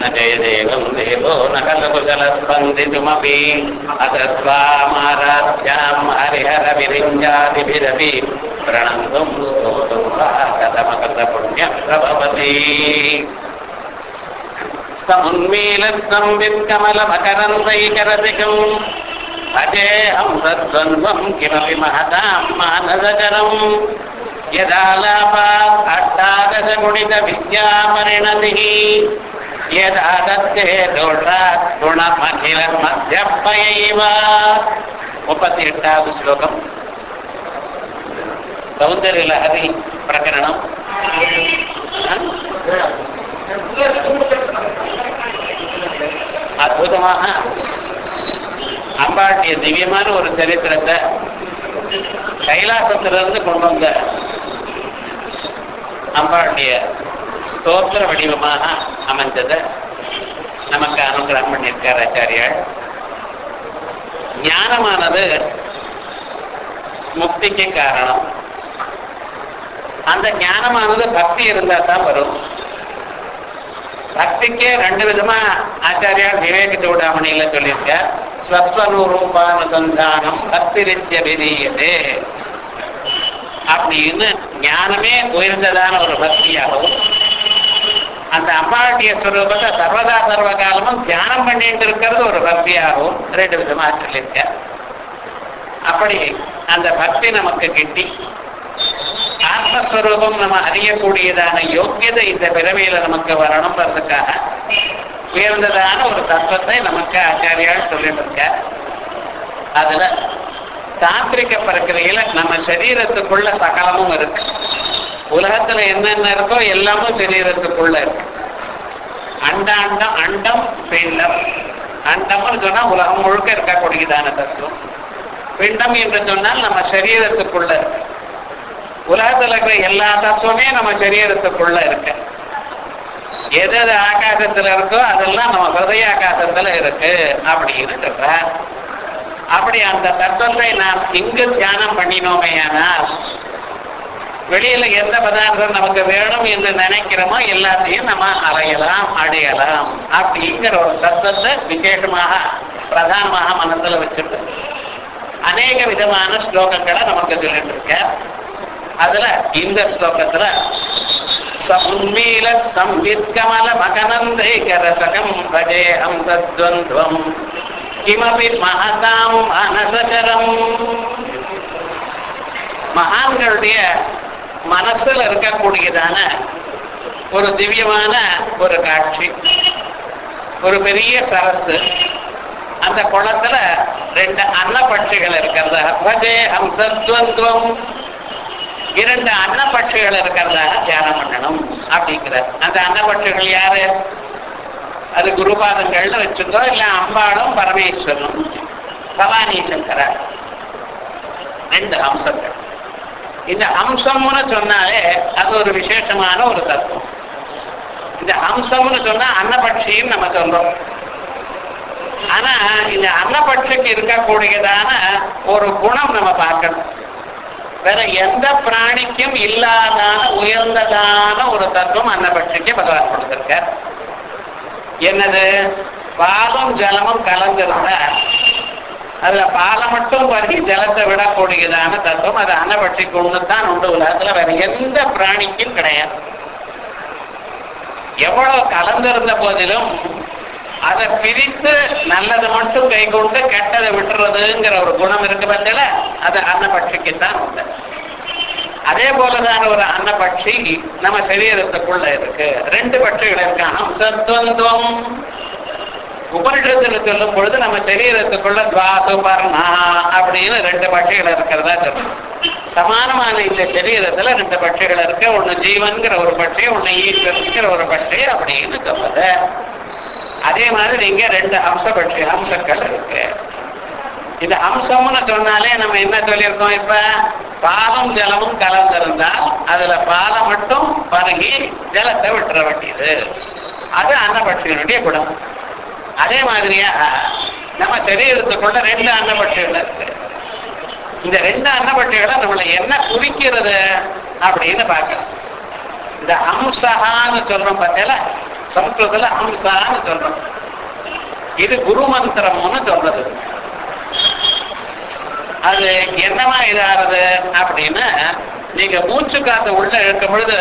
न्दयदेवन्दहेतोनकन्दकुशलस्पन्दितुमपि अतस्वामाराध्याम् हरिहरविरिञ्जातिभिरपि प्रणन्तुं स्तोतुं कथमकृतपुण्यं प्रभवति समुन्मीलसंवित्कमलमकरन्दैकरसिकम् अजेऽहं सद्वन्द्वं किमपि महतां मानसकरम् यदालापात् अष्टादशगुणितविद्यापरिणतिः यदा दत्ते दोषात् गुणमखिलमध्यपयैव முப்பத்தி எட்டாவது ஸ்லோகம் சௌந்தர்ய லஹரி பிரகரணம் அற்புதமாக அம்பாட்டிய திவ்யமான ஒரு சரித்திரத்தை கைலாசத்திலிருந்து கொண்டு வந்த அம்பாளுடைய ஸ்தோத்திர வடிவமாக அமைந்ததை நமக்கு அனுகிரகம் பண்ணியிருக்கார் ஆச்சாரியால் ஞானமானது முக்திக்கு காரணம். அந்த ஞானமானது பக்தி இருந்தா தான் வரும். பக்திக்கே ரெண்டு விதமா ஆச்சாரியார் விவேக சூடாமணியில சொல்லியிருக்க ஸ்வஸ்வரூபானுசந்தானம் பக்தி ரித்திய விதியதே. அப்படின்னு ஞானமே உயர்ந்ததான ஒரு பக்தியாகவும் அந்த அம்பாட்டிய ஸ்வரூபத்தை சர்வதா சர்வ காலமும் தியானம் பண்ணிட்டு இருக்கிறது ஒரு பக்தியாகவும் ரெண்டு விதமாக சொல்லியிருக்க. அப்படி அந்த பக்தி நமக்கு கிட்டி ஆத்மஸ்வரூபம் நம்ம அறியக்கூடியதான யோக்கியதை இந்த பிறவியில நமக்கு வரணும்ன்றதுக்காக உயர்ந்ததான ஒரு தத்துவத்தை நமக்கு ஆச்சாரியால் சொல்லிட்டு இருக்க அதுல தாந்திரிக பிரக்கிரையில நம்ம சரீரத்துக்குள்ள சகலமும் இருக்கு. உலகத்துல என்னென்ன இருக்கோ எல்லாமும் சரீரத்துக்குள்ள இருக்கு. அண்டாண்டம் அண்டம் பிண்டம். அண்டம்னு சொன்னா உலகம் முழுக்க இருக்கக்கூடியதான தத்துவம். பிண்டம் என்று சொன்னால் நம்ம சரீரத்துக்குள்ள இருக்கு. உலகத்துல இருக்கிற எல்லா தத்துவமே நம்ம சரீரத்துக்குள்ள இருக்கு. எது எது ஆகாசத்துல இருக்கோ அதெல்லாம் நம்ம ஹிருதய ஆகாசத்துல இருக்கு அப்படின்னு சொல்ற அப்படி அந்த தத்துவத்தை நாம் இங்கு தியானம் பண்ணினோமே ஆனால் வெளியில எந்த பதார்த்தம் நமக்கு வேணும் என்று நினைக்கிறோமோ எல்லாத்தையும் நம்ம அலையலாம் அடையலாம். அப்படிங்கிற ஒரு தத்துவத்தை விசேஷமாக பிரதானமாக மனசுல வச்சுட்டு அநேக விதமான ஸ்லோகங்களை நமக்கு சொல்லிட்டு இருக்க அதுல இந்த ஸ்லோகத்துல சம்மீல சம்வித்கமல மகனந்தைகரசகம் பஜே ஹம்சத்வந்த்வம் கிமபி மகதாம் மனசகரம் மகான்களுடைய மனசுல இருக்கக்கூடியதான ஒரு திவ்யமான ஒரு காட்சி ஒரு பெரிய சரசு. அந்த குளத்துல ரெண்டு அன்னப்பட்சிகள் இருக்கிறதா பஜே ஹம்சத்வந்த்வம். இரண்டு அன்னப்பட்சிகள் இருக்கிறதாக தியானம் பண்ணணும் அப்படிங்கிறார். அந்த அன்னப்பட்சிகள் யாரு? அது குருபாதங்கள்னு வச்சுக்கோ இல்ல அம்பாளும் பரமேஸ்வரனும் பவானி சங்கரர். ரெண்டு அம்சங்கள். இந்த அம்சம்னு சொன்னாலே அது ஒரு விசேஷமான ஒரு தத்துவம். இந்த அம்சம்னு சொன்னா அன்னபட்சியும் நம்ம சொல்றோம். ஆனா இந்த அன்னபட்சிக்கு இருக்கக்கூடியதான ஒரு குணம் நம்ம பார்க்கணும். வேற எந்த பிராணிக்கும் இல்லாதான உயர்ந்ததான ஒரு தத்துவம் அன்னபட்சிக்கு பகவான் கொடுத்திருக்கார். என்னது? பாலும் ஜலமும் கலந்திருந்த அதுல பாலை மட்டும் பற்றி ஜலத்தை விடக்கூடியதான தத்துவம். அது அன்னபட்சிக்கு ஒண்ணுதான் உண்டு. உலகத்துல வேற எந்த பிராணிக்கும் கிடையாது. எவ்வளவு கலந்திருந்த போதிலும் அதை பிரித்து நல்லதை மட்டும் கை கொண்டு கெட்டதை விட்டுறதுங்கிற ஒரு குணம் இருக்கு பத்தில அது அன்னபட்சிக்குத்தான் உண்டு. அதே போலதான ஒரு அன்னபட்சி நம்ம சரீரத்துக்குள்ள இருக்கு. ரெண்டு பட்சிகள் இருக்கான் சத்வந்துவம் உபனிஷத்துல சொல்லும் பொழுது நம்ம சரீரத்துக்குள்ள துவாசு பர்ணா அப்படின்னு ரெண்டு பட்சிகள் இருக்கிறதா சொல்லும் சமானமான இந்த சரீரத்துல ரெண்டு பட்சிகள் இருக்கு. ஒண்ணு ஜீவன்கிற ஒரு பட்சி ஒண்ணு ஈஸ்வரன்கிற ஒரு பட்சி அப்படின்னு சொல்லுது. அதே மாதிரி இங்க ரெண்டு ஹம்சபட்சி அம்சங்கள் இருக்கு. இந்த அம்சம்னு சொன்னாலே நம்ம என்ன சொல்லியிருக்கோம்? இப்ப பாதம் ஜலமும் கலந்திருந்தால் அதுல பாதம் மட்டும் பருகி ஜலத்தை விட்டுற வேண்டியது. அது அன்னபட்சியினுடைய குணம். அதே மாதிரியா நம்ம சரீரத்துக்குள்ள ரெண்டு அன்னபட்சிகள் இருக்கு. இந்த ரெண்டு அன்னபட்சிகளை நம்மளை என்ன குறிக்கிறது அப்படின்னு பார்க்கலாம். இந்த அம்சஹான்னு சொல்றோம் பார்த்தீங்களா சம்ஸ்கிருதத்துல அம்சான்னு சொல்றோம். இது குரு மந்திரம்னு சொல்றது. அது என்னமா இதாகிறது அப்படின்னா நீங்க மூச்சு காத்த உள்ள இழுக்கும் பொழுது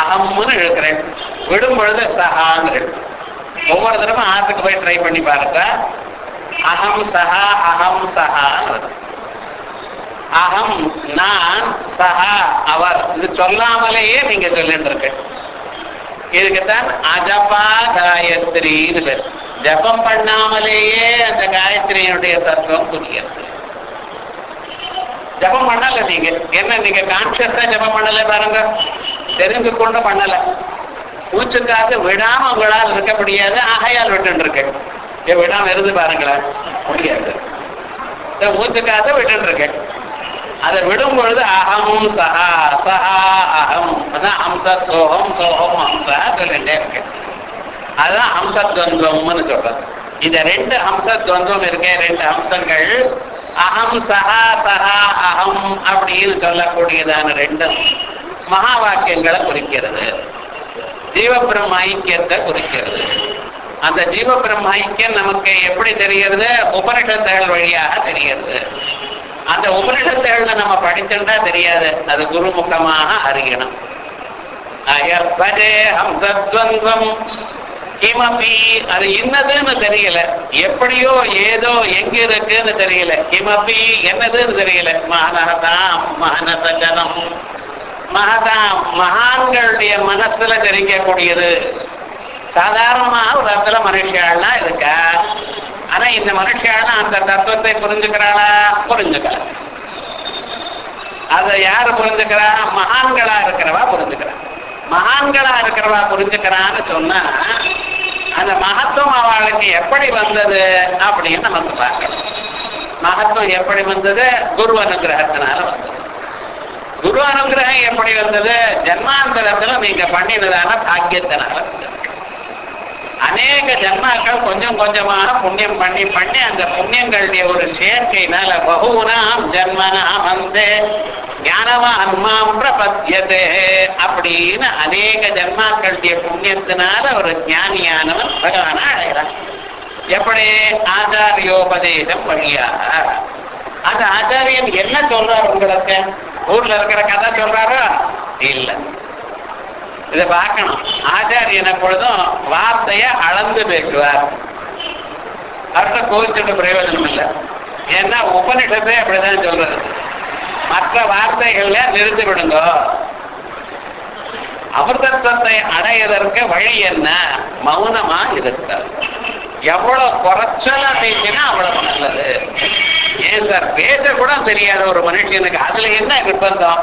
அகம்னு இழுக்கிறேன். விடும் பொழுது சஹாங்கிறேன் ஒவ்வொரு தடவை ஆற்றுக்கு போய் ட்ரை பண்ணி பாருங்க. அகம் சஹா அகம் சஹாங்கிறது அகம் நான் சஹா அவர். இது சொல்லாமலேயே நீங்க சொல்லிட்டு இருக்கு இதுக்குத்தான் அஜபா காயத்ரின்னு பேர். ஜபம் பண்ணாமலேயே அந்த காயத்ரியினுடைய தத்துவம் புரிகிறது. ஜபம் பண்ணல நீங்க. என்ன நீங்க கான்சியஸா ஜபம் பண்ணல பாருங்க. தெரிந்து கொண்டு பண்ணல. மூச்சுக்காக விடாம உங்களால் இருக்க முடியாது ஆகையால் விட்டு இருக்கு விடாம இருந்து பாருங்களேன். முடியாது. இந்த மூச்சுக்காக விட்டு இருக்கேன். அதை விடும் பொழுது அகம் சஹா சஹா அகம் அதான் ஹம்ச சோகம் சோகம் ஹம்சா சொல்லிட்டே இருக்கு அதுதான் ஹம்சத்வந்தம்னு சொல்றது இந்த ரெண்டு ஹம்சத்வந்தம் இருக்கேன் ரெண்டு அம்சங்கள் அகம் சஹா சஹா அகம் அப்படின்னு சொல்லக்கூடியதான ரெண்டு மகா வாக்கியங்களை குறிக்கிறது. ஜீவபிரம் ஐக்கியத்தை குறிக்கிறது. அந்த ஜீவபிரம் ஐக்கியம் நமக்கு எப்படி தெரிகிறது? உபனிஷத்துகள் வழியாக தெரிகிறது. அந்த உபனிஷத்துகள்ல நம்ம படிச்சுட்டா தெரியாது. அது குருமுகமாக அறியணும். அயற்பதே ஹம்சத்வந்தம் கிமபி அது என்னதுன்னு தெரியல. எப்படியோ ஏதோ எங்க இருக்குன்னு தெரியல. கிமபி என்னதுன்னு தெரியல. மகனதாம் மகனதனம் மகதாம் மகான்களுடைய மனசுல தெரிவிக்கக்கூடியது. சாதாரணமாக ஒரு இடத்துல மனுஷியாள்லாம் இருக்கா? ஆனா இந்த மனுஷியாள்லாம் அந்த தத்துவத்தை புரிஞ்சுக்கிறாளா? புரிஞ்சுக்கல. அதை யாரு புரிஞ்சுக்கிறா? மகான்களா இருக்கிறவா புரிஞ்சுக்கிறா. மகான்களா இருக்கிறவா புரிஞ்சுக்கிறான்னு சொன்னா அந்த மகத்துவம் அவளுக்கு எப்படி வந்தது அப்படின்னு நம்ம பார்க்கணும். மகத்துவம் எப்படி வந்தது? குரு அனுகிரகத்தினால வந்தது. குரு அனுகிரகம் எப்படி வந்தது? ஜன்மாந்தரத்துல நீங்க பண்ணினதான பாக்கியத்தினால அநேக ஜன்மாக்கள் கொஞ்சம் கொஞ்சமாக புண்ணியம் பண்ணி பண்ணி அந்த புண்ணியங்களுடைய ஒரு சேர்க்கையினால பகுனாம் ஜன்மனாம் வந்து ஞானவான் மாம் பிரபத்தியதே. அப்படின்னு அநேக ஜென்மாக்களுடைய புண்ணியத்தினால ஒரு ஞானியானவன் பகவான அடைகிறான். எப்படி? ஆச்சாரியோபதேசம் வழியாக. அந்த ஆச்சாரியன் என்ன சொல்றார் உங்களுக்கு? ஊர்ல இருக்கிற கதை சொல்றாரா? இல்ல. இத பார்க்கணும். ஆச்சாரியன் எப்பொழுதும் வார்த்தைய அளந்து பேசுவார். அவர்கிட்ட கோவிச்சுட்டு பிரயோஜனம் இல்லை. ஏன்னா உபனிஷத்தை அப்படிதான் சொல்றது. மற்ற வார்த்தைகள்ல நிறுத்தி விடுங்க அமிர்தத்துவத்தை அடையதற்கு வழி என்ன? மௌனமா இருக்கிறது எவ்வளவு குறைச்சலா பேசினா அவ்வளவு நல்லது. ஏன் சார்? பேச கூட தெரியாத ஒரு மனுஷனுக்கு அதுல என்ன நிர்பந்தம்?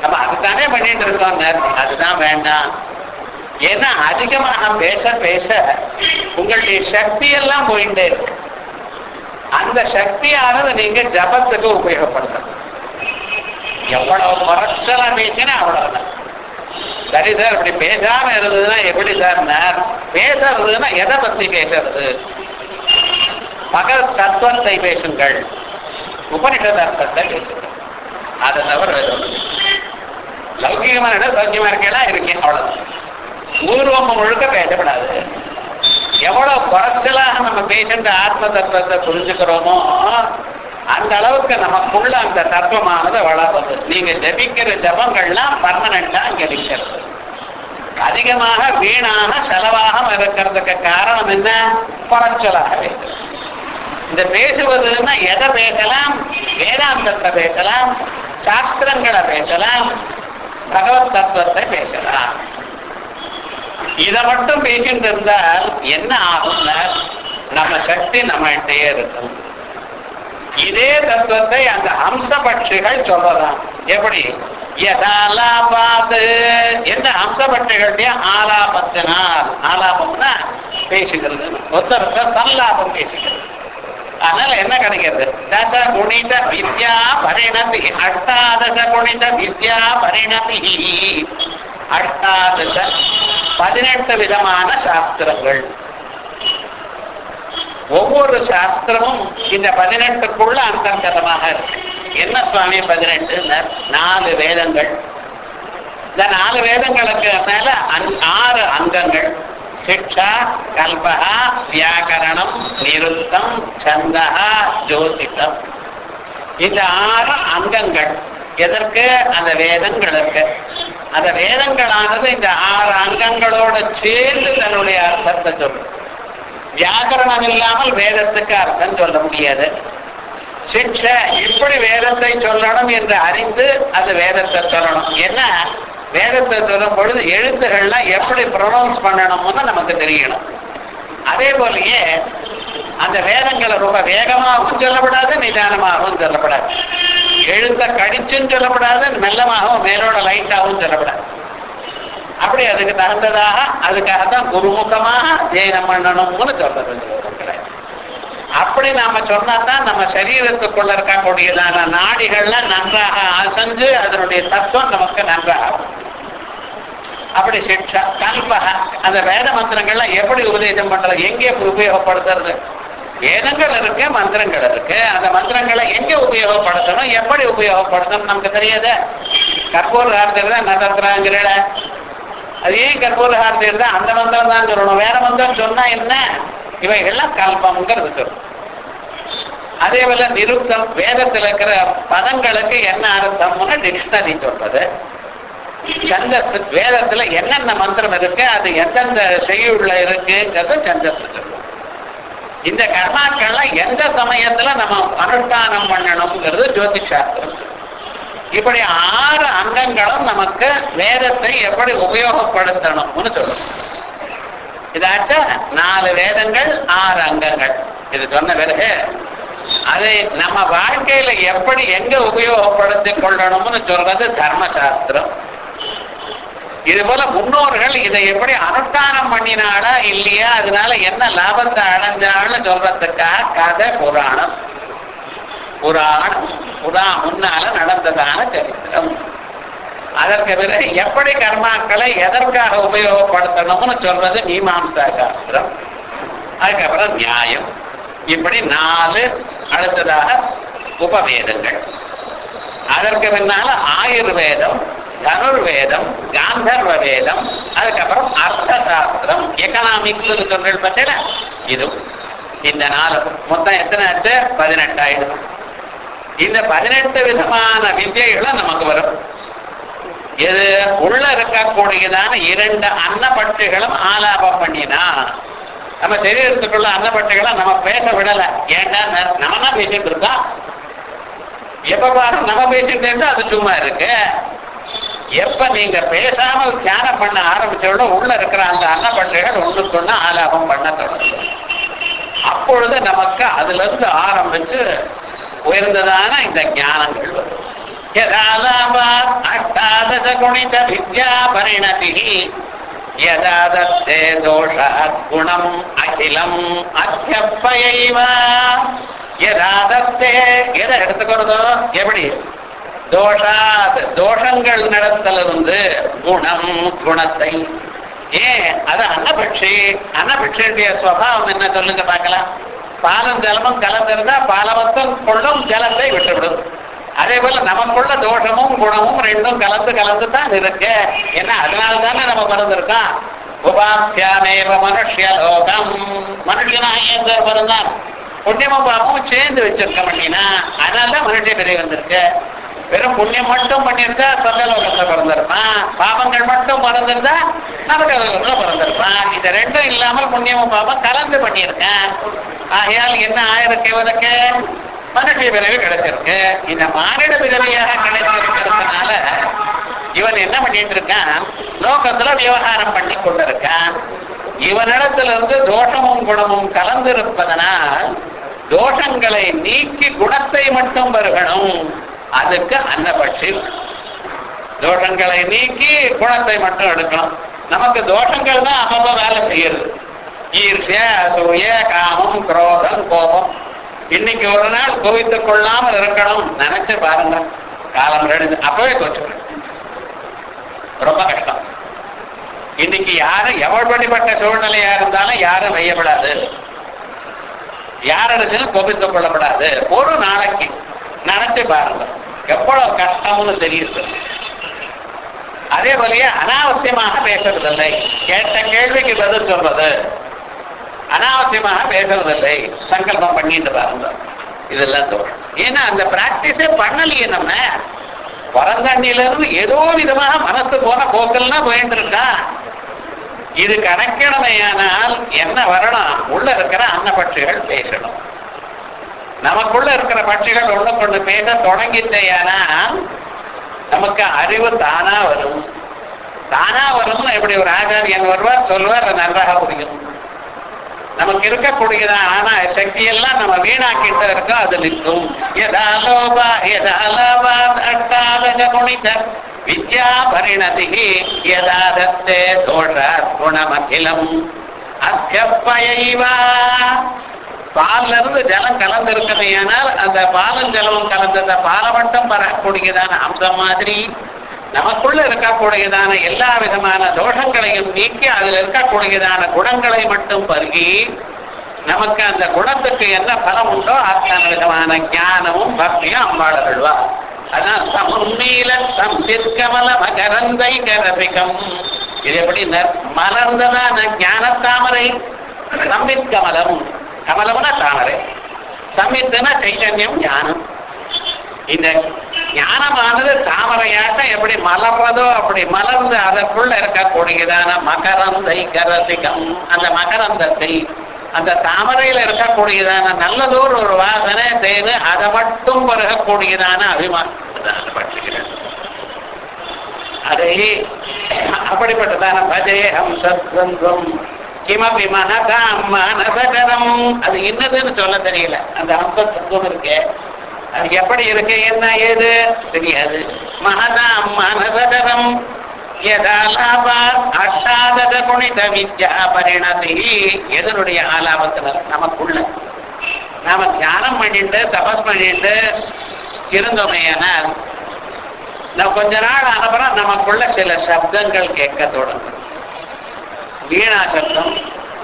நம்ம அதுதானே பண்ணிட்டு இருக்கோம் அதுதான் வேண்டாம். ஏன்னா அதிகமாக பேச பேச உங்களுடைய சக்தி எல்லாம் போயிட்டே இருக்கு. அந்த சக்தியானது நீங்க ஜபத்துக்கு உபயோகப்படுத்தணும். எவ்வளவு குறைச்சலா பேசினா அவ்வளவுதான் சரி சார் இப்படி பேசாம இருந்ததுன்னா எப்படி சார் பேசுறதுன்னா எதை பத்தி பேசுறது? பகல் தத்துவத்தை பேசுங்கள். உபனிஷத் அர்த்தத்தை அதை தவிர வேறு லௌகிகமான இடம் சௌக்கியமா இருக்கலாம் இருக்கேன் அவ்வளவு பூர்வம் முழுக்க பேசப்படாது. எவ்வளவு குறைச்சலாக நம்ம பேஷண்ட் ஆத்ம தத்துவத்தை புரிஞ்சுக்கிறோமோ அந்த அளவுக்கு நமக்குள்ள அந்த தத்துவமானது வளர்றது. நீங்க ஜபிக்கிற ஜபங்கள்லாம் பர்மனண்டா இங்க நிற்கிறது அதிகமாக வீணாக செலவாக இருக்கிறதுக்கு காரணம் என்ன? குறைச்சலாகவே. இந்த பேசுவதுன்னா எதை பேசலாம்? வேதாந்தத்தை பேசலாம் சாஸ்திரங்களை பேசலாம் பகவத் தத்துவத்தை பேசலாம். இதை மட்டும் பேசிட்டு இருந்தால் என்ன ஆகும்னா நம்ம சக்தி நம்மகிட்டயே இருக்கும். இதே தத்துவத்தை அந்த ஹம்ச பட்சிகள் சொல்லலாம். எப்படி? யதாலாபாது என்ன ஹம்ச பட்சிகளுடைய ஆலாபத்தினால். ஆலாபம்னா பேசுகிறது. ஒருத்தருக்கு சல்லாபம் பேசுகிறது. அதனால என்ன கிடைக்கிறது? தச குணித வித்யா பரிணதி. அஷ்டாதச குணித வித்யா பரிணதி. அஷ்டாதச பதினெட்டு விதமான சாஸ்திரங்கள். ஒவ்வொரு சாஸ்திரமும் இந்த பதினெட்டுக்குள்ள அந்தர்கதமாக இருக்கு. என்ன சுவாமி பதினெட்டு? நாலு வேதங்கள். இந்த நாலு வேதங்களுக்கு மேல ஆறு அங்கங்கள். சிக்ஷா கல்பகா வியாக்கரணம் நிருத்தம் சந்தகா ஜோதிடம். இந்த ஆறு அங்கங்கள். எதற்கு? அந்த வேதங்களுக்கு. அந்த வேதங்களானது இந்த ஆறு அங்கங்களோட சேர்ந்து தன்னுடைய அர்த்தத்தை சொல்லும். வியாக்கரணம் இல்லாமல் வேதத்துக்கு அர்த்தம் சொல்ல முடியாது. சிக்ஷை இப்படி வேதத்தை சொல்லணும் என்று அறிந்து அது வேதத்தை சொல்லணும். ஏன்னா வேதத்தை சொல்லும் பொழுது எழுத்துக்கள்லாம் எப்படி ப்ரொனவுன்ஸ் பண்ணணும்னு நமக்கு தெரியணும். அதே போலயே அந்த வேதங்களை ரொம்ப வேகமாகவும் சொல்லப்படாது நிதானமாகவும் சொல்லப்படாது. எழுத்த கடிச்சும் சொல்லப்படாது மெல்லமாகவும் மேலோட லைட்டாகவும் சொல்லப்படாது. அப்படி அதுக்கு தகுந்ததாக அதுக்காக தான் குருமுகமாக ஜெயனம் பண்ணணும்னு சொல்றது. கிடையாது அப்படி நாம சொன்னாதான் நம்ம சரீரத்துக்குள்ள இருக்கக்கூடியதான நாடிகள்லாம் நன்றாக அசைஞ்சு அதனுடைய தத்துவம் நமக்கு நன்றாக ஆகும். அப்படி சிக்ஷா கல்பக அந்த வேத மந்திரங்கள்லாம் எப்படி உபதேசம் பண்றது எங்கே உபயோகப்படுத்துறது? வேதங்கள் இருக்கு மந்திரங்கள் இருக்கு. அந்த மந்திரங்களை எங்க உபயோகப்படுத்தணும் எப்படி உபயோகப்படுத்தணும் நமக்கு தெரியாத? கற்பூர் காலத்துல தான் அது ஏன் கற்பூர ஹாரத்தில் தான் அந்த மந்திரம் தான் சொல்லணும்? வேற மந்திரம் சொன்னா என்ன? இவைகள்லாம் கல்பம்ங்கிறது சொல்லணும் அதே போல நிருத்தம் வேதத்தில் இருக்கிற பதங்களுக்கு என்ன அர்த்தம்னு டிக்ஷனரி சொல்றது. சந்தஸ் வேதத்துல என்னென்ன மந்திரம் இருக்கு அது எந்தெந்த செய்யுள்ள இருக்குங்கிறது சந்தஸ் சொல்லும் இந்த கர்மாக்கள்லாம் எந்த சமயத்துல நம்ம அனுஷ்டானம் பண்ணணுங்கிறது ஜோதிஷ் சாஸ்திரம் இப்படி ஆறு அங்கங்களும் நமக்கு வேதத்தை எப்படி உபயோகப்படுத்தணும்னு சொல்லணும் இதாச்ச? நாலு வேதங்கள் ஆறு அங்கங்கள். இது சொன்ன பிறகு அதை நம்ம வாழ்க்கையில எப்படி எங்க உபயோகப்படுத்திக் கொள்ளணும்னு சொல்றது தர்மசாஸ்திரம். இது போல முன்னோர்கள் இதை எப்படி அனுஷ்டானம் பண்ணினாலா இல்லையா? அதனால என்ன லாபத்தை அடைஞ்சாலும் சொல்றதுக்காக கதை புராணம். புராணம் புதா முன்னால நடந்ததான சரித்திரம். அதற்கு பிறகு எப்படி கர்மாக்களை எதற்காக உபயோகப்படுத்தணும்னு சொல்றது மீமாம்சா சாஸ்திரம். அதுக்கப்புறம் நியாயம். இப்படி நாலு அடுத்ததாக உபவேதங்கள். அதற்கு பின்னால ஆயுர்வேதம் தனுர்வேதம் காந்தர்வ வேதம் அதுக்கப்புறம் அர்த்த சாஸ்திரம் எக்கனாமிக்ஸ் சொல்றீங்க பார்த்தீங்கன்னா இது இந்த நாலு மொத்தம் எத்தனை ஆச்சு? பதினெட்டாயிரம். இந்த பதினெட்டு விதமான வித்தியைகளும் நமக்கு வரும். இது உள்ள இருக்கக்கூடியதான இரண்டு அன்னப்பட்டுகளும் ஆலாபம் பண்ணினா நம்ம சரீரத்துக்குள்ள அன்னப்பட்டுகளை நம்ம பேச விடல. ஏண்டா நம்ம தான் பேசிட்டு இருக்கோம். எப்ப பாரு நம்ம பேசிட்டு இருந்தா அது சும்மா இருக்கு. எப்ப நீங்க பேசாம தியானம் பண்ண ஆரம்பிச்சோட உள்ள இருக்கிற அந்த அன்னப்பட்டுகள் ஒண்ணுக்கு ஒண்ணு ஆலாபம் பண்ண தொடங்கும். அப்பொழுது நமக்கு அதுல இருந்து ஆரம்பிச்சு உயர்ந்ததான இந்த ஞானங்கள். வரும் அஷ்டாதச குணித வித்யா பரிணதி யதா தத்தே தோஷாத் குணம் அகிலம் அத்தியப்பயைவ யதா தத்தே எதை எடுத்துக்கிறதோ எப்படி? தோஷாத் தோஷங்கள் நடத்தல வந்து குணம் குணத்தை. ஏன்? அது அன்னபட்சி அன்னபட்சியுடைய சுவாவம் என்ன சொல்லுங்க பார்க்கலாம். பாலும் ஜலமும் கலந்திருந்தா பாலவத்தம் கொள்ளும் ஜலத்தை விட்டுவிடும். அதே போல நமக்குள்ள தோஷமும் குணமும் ரெண்டும் கலந்து கலந்து தான் இருக்கு. ஏன்னா அதனால தானே நம்ம பிறந்திருக்கோம். உபாசியாமேவ மனுஷ்ய லோகம் மனுஷனாக ஏந்த பிறந்தான்? புண்ணியமும் பாவமும் சேர்ந்து வச்சிருக்க மாட்டீங்கன்னா அதனால தான் மனுஷன் பெரிய வந்திருக்கு. வெறும் புண்ணியம் மட்டும் பண்ணியிருந்தா சொர்க்கலோகத்துல பிறந்திருப்பான் பாபங்கள் மட்டும் பிறந்திருந்தா நரகலோகத்துல பிறந்திருப்பான் இந்த ரெண்டும் இல்லாமல் புண்ணியமும் பாபம் கலந்து பண்ணியிருக்கேன் ஆகையால் என்ன ஆயிருக்கு இவனுக்கு? மனுஷ விரைவு கிடைச்சிருக்கு. இந்த மானிட பிறவியாக கிடைச்சிருக்கிறதுனால இவன் என்ன பண்ணிட்டு இருக்கான்? லோகத்துல விவகாரம் பண்ணி கொண்டிருக்கான். இவனிடத்துல இருந்து தோஷமும் குணமும் கலந்திருப்பதனால் தோஷங்களை நீக்கி குணத்தை மட்டும் வருகணும் அதுக்கு அன்னபட்சி. தோஷங்களை நீக்கி குணத்தை மட்டும் எடுக்கணும். நமக்கு தோஷங்கள் தான் அப்பப்ப வேலை செய்யறது. ஈர்ஷ்ய அசூய காமம் குரோதம் கோபம். இன்னைக்கு ஒரு நாள் குவித்து கொள்ளாமல் இருக்கணும். நினைச்சு பாருங்க. காலம் ரெண்டு அப்பவே கோச்சுக்கணும். ரொம்ப கஷ்டம். இன்னைக்கு யாரும் எவ்வளவுபடிப்பட்ட சூழ்நிலையா இருந்தாலும் யாரும் வையப்படாது. யாரிடத்திலும் கோபித்துக் கொள்ளப்படாது. ஒரு நாளைக்கு நினைச்சு பாருங்க. எவ்வளவு கஷ்டம்னு தெரியுது. அதே போலயே அனாவசியமாக பேசுறதில்லை கேட்ட கேள்விக்கு பதில் சொல்றது. அனாவசியமாக பேசுறதில்லை சங்கல்பம் பண்ணிட்டு பாருங்க. இதெல்லாம் தோணும். ஏன்னா அந்த பிராக்டிஸே பண்ணலையே நம்ம. வரந்தண்ணிலிருந்து ஏதோ விதமாக மனசு போன போக்கல்னா போயிட்டு இருக்கா இது கணக்கிடமையானால் என்ன வரணும்? உள்ள இருக்கிற அன்னப்பட்சிகள் பேசணும். நமக்குள்ள இருக்கிற பட்சிகள் ஒண்ணு கொண்டு பேச தொடங்கிட்டேனா நமக்கு அறிவு தானா வரும். தானா வரும்னு எப்படி ஒரு ஆச்சாரியன் வருவார் சொல்வார் நன்றாக புரியும். நமக்கு இருக்கக்கூடியதான் ஆனா சக்தி எல்லாம் நம்ம வீணாக்கிட்டு இருக்கோம் அது நிற்கும். எதாலோபா எதாலோபா அட்டாதக குணித வித்யா பரிணதி யதாதத்தே தோஷ குணமகிலம் அத்தியப்பயைவா பால்ல இருந்து ஜலம் கலந்து அந்த பாலும் ஜலமும் கலந்தத பாலை மட்டும் வரக்கூடியதான அம்சம் மாதிரி நமக்குள்ள இருக்கக்கூடியதான எல்லா விதமான தோஷங்களையும் நீக்கி அதில் இருக்கக்கூடியதான குணங்களை மட்டும் பருகி நமக்கு அந்த குணத்துக்கு என்ன பலம் உண்டோ அத்தனை விதமான ஞானமும் பக்தியும் அம்பாள் அருள்வா அதான் சமுன்னீல சம்பிற்கமல மகரந்தை கரபிகம். இது எப்படி மலர்ந்ததான ஞான தாமரை சம்பித் கமலம் கமலம்னா தாமரை. சம்பித்துனா சைதன்யம் ஞானம். இந்த ஞானமானது தாமரையாட்டம் எப்படி மலர்றதோ அப்படி மலர்ந்து அதற்குள்ள இருக்கக்கூடியதான மகரந்தை கரசிகம் அந்த மகரந்தத்தை அந்த தாமரையில இருக்கக்கூடியதான நல்லதோர் ஒரு வாசனை தேனு அதை மட்டும் பருகக்கூடியதான அபிமானம். பற்றுகிறது அதை அப்படிப்பட்டதான பஜேஹம் சத்வந்தம் கிமபி மகதாம் மனசகரம். அது என்னதுன்னு சொல்ல தெரியல. அந்த அம்சத்துவம் இருக்கு. அது எப்படி இருக்கு என்ன ஏது? தெரியாது. மகதாம் மனசகரம். அட்டாதத குணித வித்யா பரிணதி. எதனுடைய ஆலாபத்தினர் நமக்குள்ள. நாம தியானம் பண்ணிட்டு தபஸ் பண்ணிட்டு இருந்தோமேயானால் நான் கொஞ்ச நாள் அனுப்புறம் நமக்குள்ள சில சப்தங்கள் கேட்க தொடங்கும். வீணா சப்தம்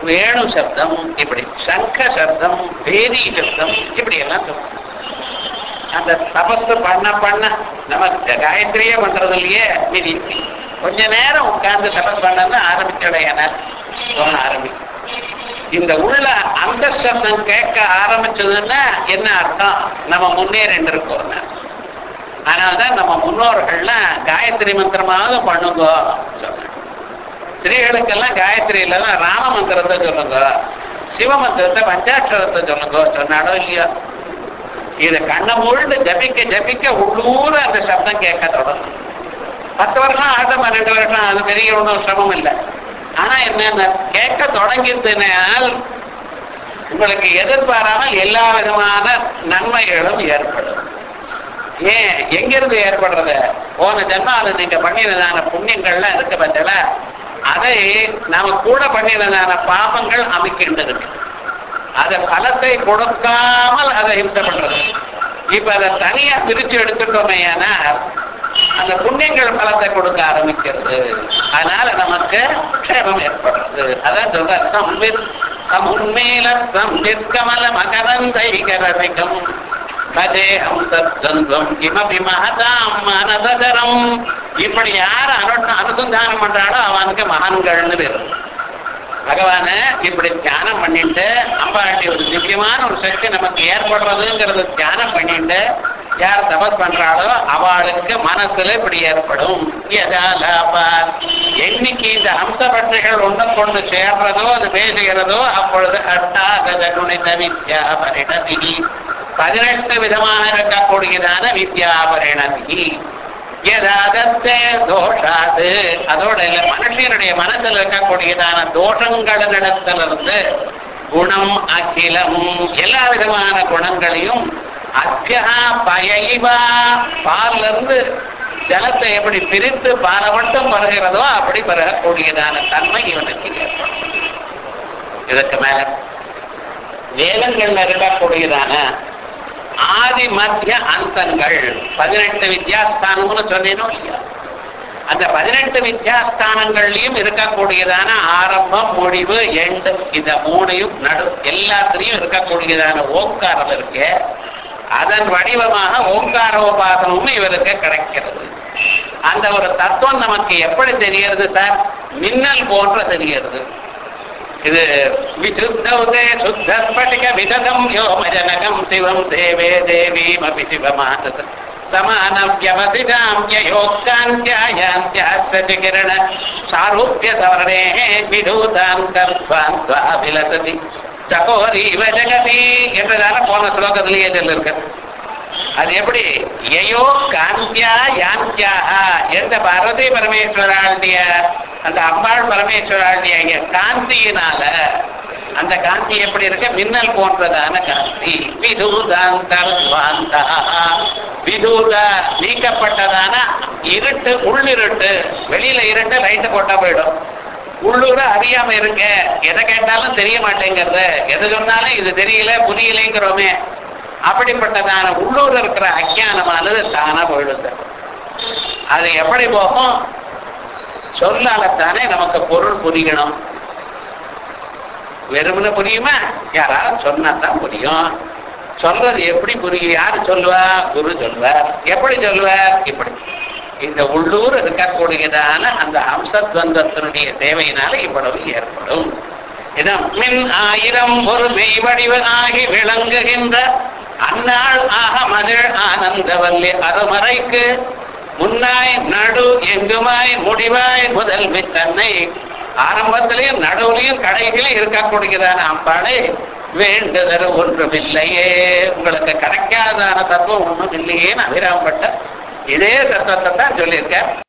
வேணு சப்தம் இப்படி சங்க சப்தம் வேதி சப்தம் இப்படி எல்லாம் அந்த தபஸ் பண்ண பண்ண நம்ம காயத்ரியே பண்றது இல்லையே மீதி. கொஞ்ச நேரம் உட்கார்ந்து தபஸ் பண்ண ஆரம்பிச்சடையான தோண ஆரம்பிக்கும். இந்த உள்ள அந்த சப்தம் கேட்க ஆரம்பிச்சதுன்னா என்ன அர்த்தம்? நம்ம முன்னேறிண்டு இருக்கோம் அதனால்தான் நம்ம முன்னோர்கள்லாம் காயத்ரி மந்திரமாவது பண்ணுங்க. ஸ்திரீகளுக்கெல்லாம் காயத்ரி இல்லைன்னா ராம மந்திரத்தை சொல்லுங்க சிவ மந்திரத்தை பஞ்சாட்சரத்தை சொல்லுங்க சொன்னாலோ இல்லையோ? இதை கண்ணை மூழ்ந்து ஜபிக்க ஜபிக்க உள்ளூர அந்த சப்தம் கேட்க தொடங்கும். பத்து வருஷம் ஆகட்டும் ரெண்டு வருஷம் அது பெரிய ஒன்றும் சிரமம் இல்லை. ஆனா என்ன கேட்க தொடங்கினால் உங்களுக்கு எதிர்பாராமல் எல்லா விதமான நன்மைகளும் ஏற்படும். ஏன் எங்கிருந்து ஏற்படுறது? போன ஜென்மாவில் நீங்க பண்ணினதான புண்ணியங்கள்லாம் இருக்கு பட்சல அதை நாம கூட பண்ணினதான பாபங்கள் அமைக்கின்றது. அதை பலத்தை கொடுக்காமல் அதை ஹிம்சை பண்றது. இப்ப அதை தனியா பிரிச்சு எடுத்துட்டோமே அந்த புண்ணியங்கள் பலத்தை கொடுக்க ஆரம்பிக்கிறது. அதனால நமக்கு க்ஷேமம் ஏற்படுறது அதான் சொல்ற சம்பித் சமுன்மேல சம்பித் கமல மகரந்தை கரசிகம் பஜேஹம் சத்வந்தம் கிமபி மகதாம் மனசதரம். இப்படி யார் அனுசந்தானம் பண்றாளோ அவனுக்கு மகான்கள்னு பேர். பகவான இப்படி தியானம் பண்ணிட்டு அம்பாட்டி ஒரு திவ்யமான ஒரு சக்தி நமக்கு ஏற்படுறதுங்கிறத தியானம் பண்ணிட்டு யார் தபஸ் பண்றாளோ அவளுக்கு மனசுல இப்படி ஏற்படும். என்னைக்கு இந்த அம்சபட்டைகள் ஒண்ணுக்கு கொண்டு சேர்றதோ அது பேசுகிறதோ அப்பொழுது அட்டாகத குணித வித்யா பரிணதி பதினெட்டு விதமாக இருக்கக்கூடியதான வித்யா பரிணதி எதாகத்தே தோஷாது. அதோட இல்ல மனுஷனுடைய மனதில் இருக்கக்கூடியதான தோஷங்களிடத்திலிருந்து குணம் அகிலம் எல்லா விதமான குணங்களையும் அத்தியா பயைவா பால்ல இருந்து ஜலத்தை எப்படி பிரித்து பாலை மட்டும் பருகிறதோ அப்படி பருகக்கூடியதான தன்மை இவனுக்கு ஏற்படும். இதற்கு மேல வேதங்கள்ல இருக்கக்கூடியதான ஆதி மத்திய அந்தங்கள். பதினெட்டு வித்யாஸ்தானம்னு சொன்னேனோ? இல்லையா அந்த பதினெட்டு வித்யாஸ்தானங்கள்லயும் இருக்கக்கூடியதான ஆரம்பம் முடிவு எண்டு இந்த மூணையும் நடு எல்லாத்திலையும் இருக்கக்கூடியதான ஓங்காரம் இருக்கு. அதன் வடிவமாக ஓங்காரோபாசனமும் இவருக்கு கிடைக்கிறது. அந்த ஒரு தத்துவம் நமக்கு எப்படி தெரியறது சார்? மின்னல் போன்ற தெரியறது இது விசுத்தவுதே சுத்த ஸ்பட்டிக விததம் யோமஜனகம் சிவம் சேவே தேவீமபி சிவமாதத் சமான வியவசிதாம் யோகாந்தியாயாந்தியாஸ்ய கிரண சாரூப்ய சவரணே சகோரீவ ஜகதி என்றதான போன ஸ்லோகத்திலேயே சொல்லிருக்க. அது எப்படி? எயோ காந்தியா யாந்தியாக எந்த பாரதி பரமேஸ்வராளுடைய அந்த அம்பாள் பரமேஸ்வராளுடைய காந்தியினால அந்த காந்தி எப்படி இருக்க? மின்னல் போன்றதான காந்தி. விதூதாந்தா விதூத நீக்கப்பட்டதான இருட்டு உள்ளிருட்டு. வெளியில இருட்டு லைட்டு போட்டா போயிடும். உள்ளூர அறியாம இருக்க. எதை கேட்டாலும் தெரிய மாட்டேங்கிறது. எது சொன்னாலும் இது தெரியல புரியலைங்கிறோமே. அப்படிப்பட்டதான உள்ளூர் இருக்கிற அஜானமானது தானா போயிடும் சார். அது எப்படி போகும்? சொல்லாலத்தானே நமக்கு பொருள் புரியணும். வெறுமன புரியுமா? யாராவது சொன்னாதான் புரியும். சொல்றது எப்படி புரியும்? யாரு சொல்லுவா? குரு சொல்வார் எப்படி சொல்வார் இப்படி. இந்த உள்ளூர் இருக்கக்கூடியதான அந்த அம்சத்வந்தத்தினுடைய தேவையினால இவ்வளவு ஏற்படும். இடம் மின் ஆயிரம் ஒரு மெய் வடிவனாகி விளங்குகின்ற அந்நாள் ஆக மகிழ் ஆனந்தவல்லி அருமறைக்கு முன்னாய் நடு எங்குமாய் முடிவாய் முதல் தன்னை ஆரம்பத்திலையும் நடுவுலையும் கடைகளில் இருக்கக்கூடியதான அம்பாளை வேண்டுதல் ஒன்றுமில்லையே. உங்களுக்கு கிடைக்காதான தத்துவம் ஒன்றும் இல்லையேன்னு அபிராமப்பட்ட இதே தத்துவத்தை தான் சொல்லியிருக்க